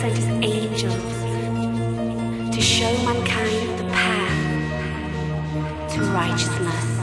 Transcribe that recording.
Sent his angels to show mankind the path to righteousness.